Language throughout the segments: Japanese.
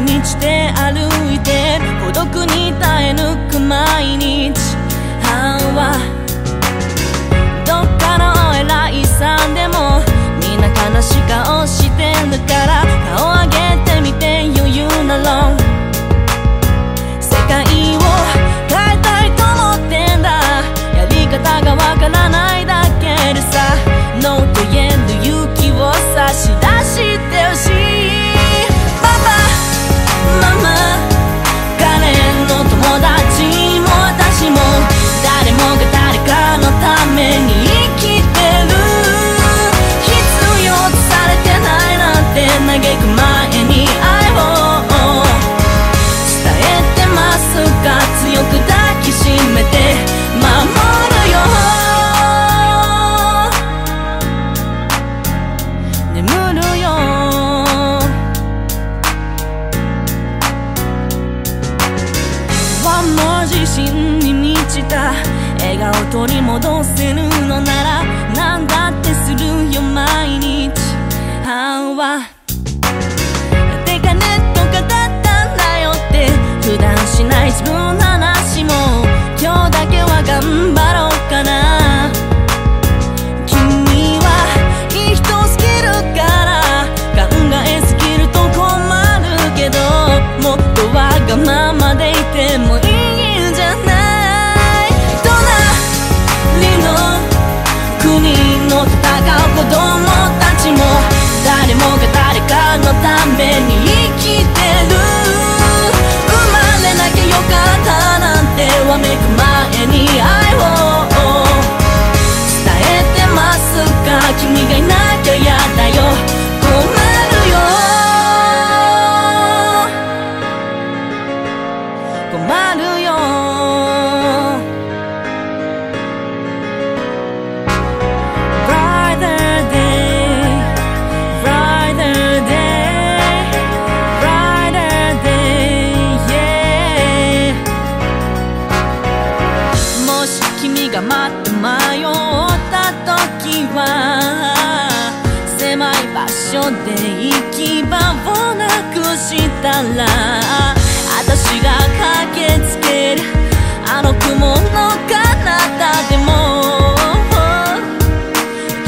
に満ちて歩いて孤独に耐え抜く毎日。自信に満ちた。笑顔取り戻せるのなら何だってするよ毎日。半はてかネットかだったんだよって普段しない自分を子供たちも誰もが誰かのために生きて黙まって迷った時は狭い場所で行き場をなくしたら私が駆けつけるあの雲の彼方でも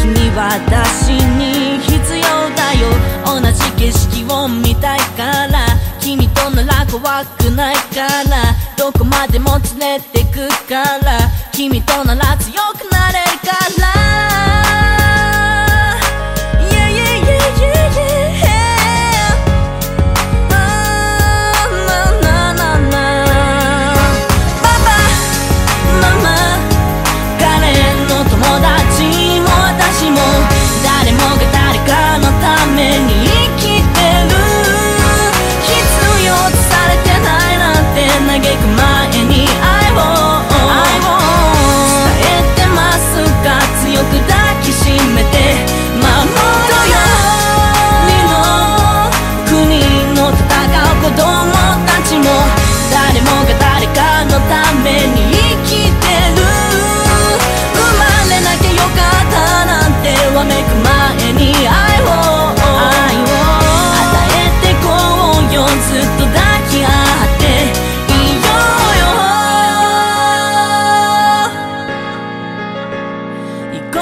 君は私に必要だよ。同じ景色を見たいから君となら怖くないからどこまでも連れて君となら強くなれるから。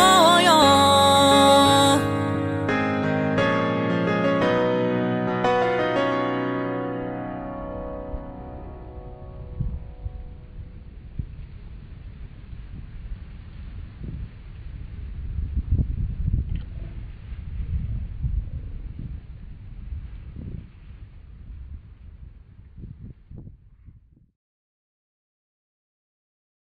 我用